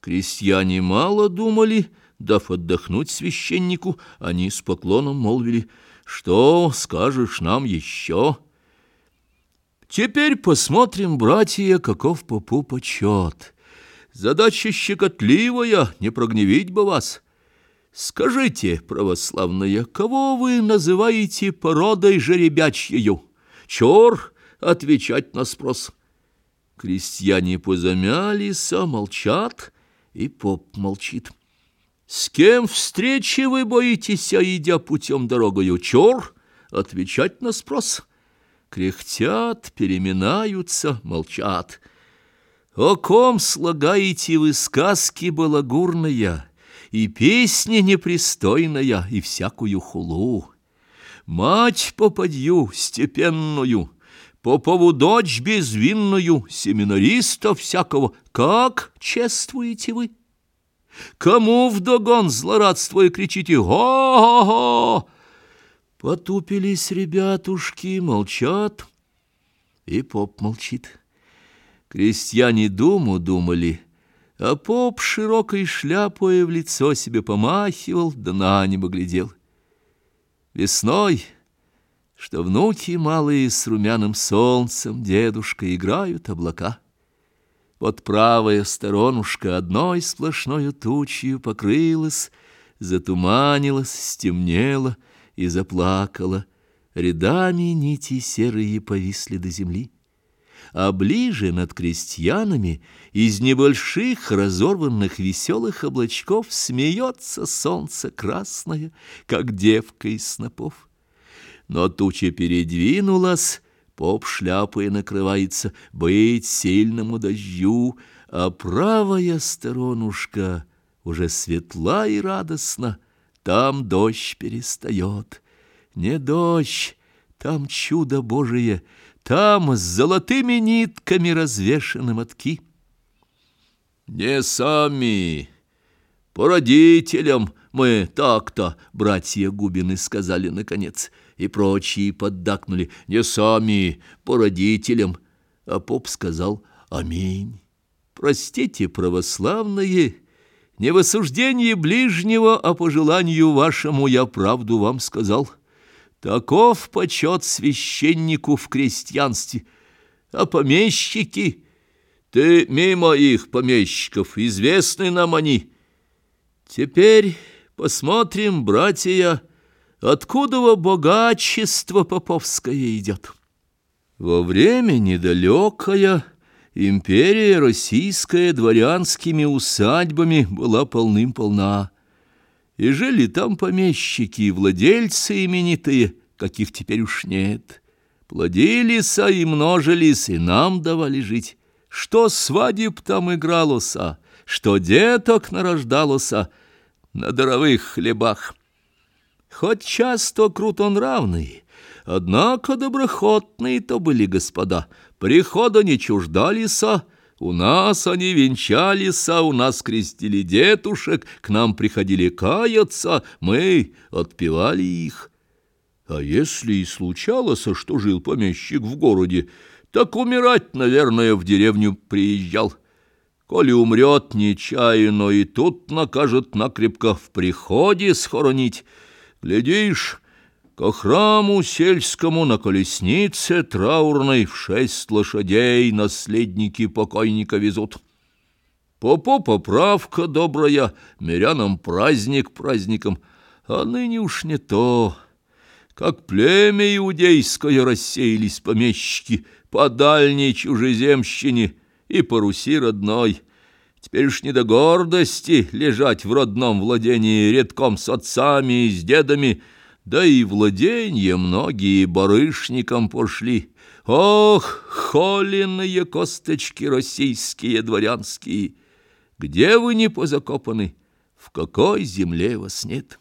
Крестьяне мало думали, дав отдохнуть священнику, они с поклоном молвили, «Что скажешь нам еще?» Теперь посмотрим, братья, каков попу почет. Задача щекотливая, не прогневить бы вас. Скажите, православная, кого вы называете породой жеребячьею? Чор отвечать на спрос. Крестьяне позамялись, а молчат, и поп молчит. С кем встречи вы боитесь, а идя путем дорогою? Чор отвечать на спрос. Кряхтят, переминаются, молчат. О ком слагаете вы сказки балагурные, И песни непристойная, и всякую хулу? Мать попадью степенную, Попову дочь безвинную, Семинариста всякого, Как чествуете вы? Кому вдогон злорадствуя кричите «Го-го-го!» Потупились ребятушки, молчат, и поп молчит. Крестьяне думу думали, а поп широкой шляпой в лицо себе помахивал, да на небо глядел. Весной, что внуки малые с румяным солнцем дедушка играют облака. Вот правая сторонушка одной сплошною тучью покрылась, затуманилась, стемнела — и заплакала. Рядами нити серые повисли до земли. А ближе над крестьянами из небольших разорванных веселых облачков смеется солнце красное, как девка из снопов. Но туча передвинулась, поп шляпой накрывается, быть сильному дождю, а правая сторонушка уже светла и радостна, там дождь перестает. Не дождь, там чудо Божие, там с золотыми нитками развешаны мотки. Не сами, по родителям мы так-то, братья Губины сказали наконец, и прочие поддакнули, не сами, по родителям, а поп сказал «Аминь». Простите, православные, — не в осуждении ближнего, а по желанию вашему я правду вам сказал. Таков почет священнику в крестьянстве. А помещики... Ты мимо их, помещиков, известны нам они. Теперь посмотрим, братья, откуда во богачество поповское идет. Во время недалекое... Империя российская дворянскими усадьбами была полным-полна. И жили там помещики и владельцы именитые, каких теперь уж нет. Плодились и множились, и нам давали жить. Что свадеб там игралося, что деток нарождалося на даровых хлебах. Хоть часто крутонравные, однако доброхотные то были господа — Прихода не чуждалися, у нас они венчалися, у нас крестили детушек, к нам приходили каяться, мы отпевали их. А если и случалось, что жил помещик в городе, так умирать, наверное, в деревню приезжал. Коли умрет нечаянно, и тут накажет накрепко в приходе схоронить. Глядишь, Ко храму сельскому на колеснице траурной в шесть лошадей наследники покойника везут. Попо поправка добрая, мирянам праздник праздником, а ныне уж не то. Как племя иудейское рассеялись помещики по дальней чужеземщине и по Руси родной. Теперь уж не до гордости лежать в родном владении редком с отцами и с дедами, да и владенья многие барышникам пошли. Ох, холеные косточки российские дворянские! Где вы не позакопаны? В какой земле вас нет?»